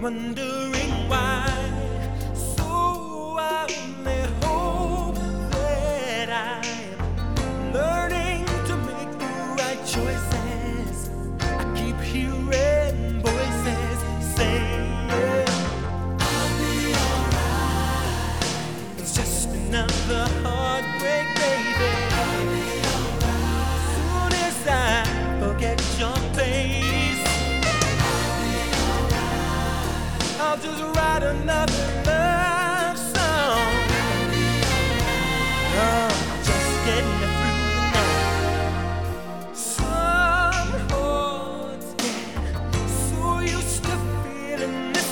wondering why. So I only hope that I'm I'll just write another love song. Oh, just getting through the night. So used to feeling this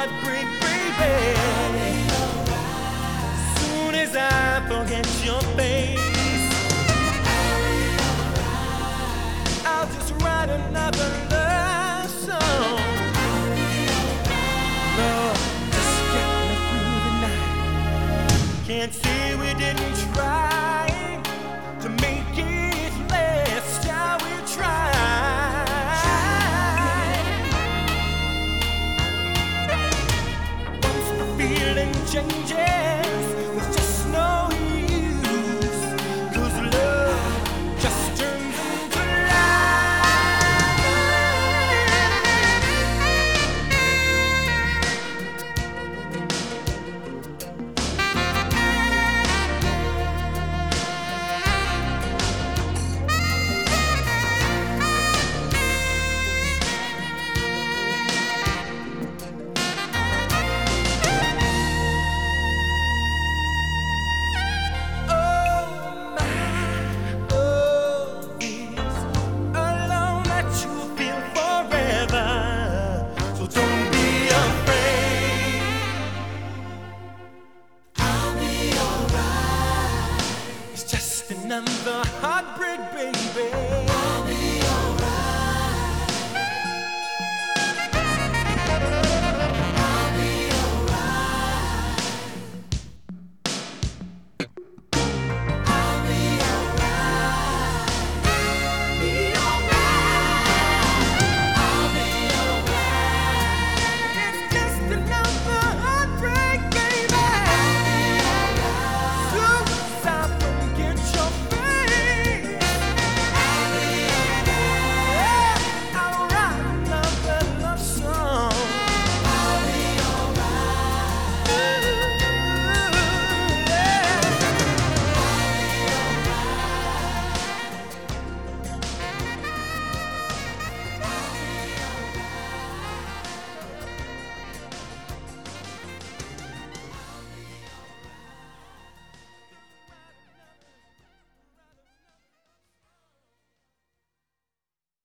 heartbreak, baby. Soon as I forget your face, I'll just write another love song. Lord, just get me through the night. Can't say feeling changes, alright. the heartbreak, baby.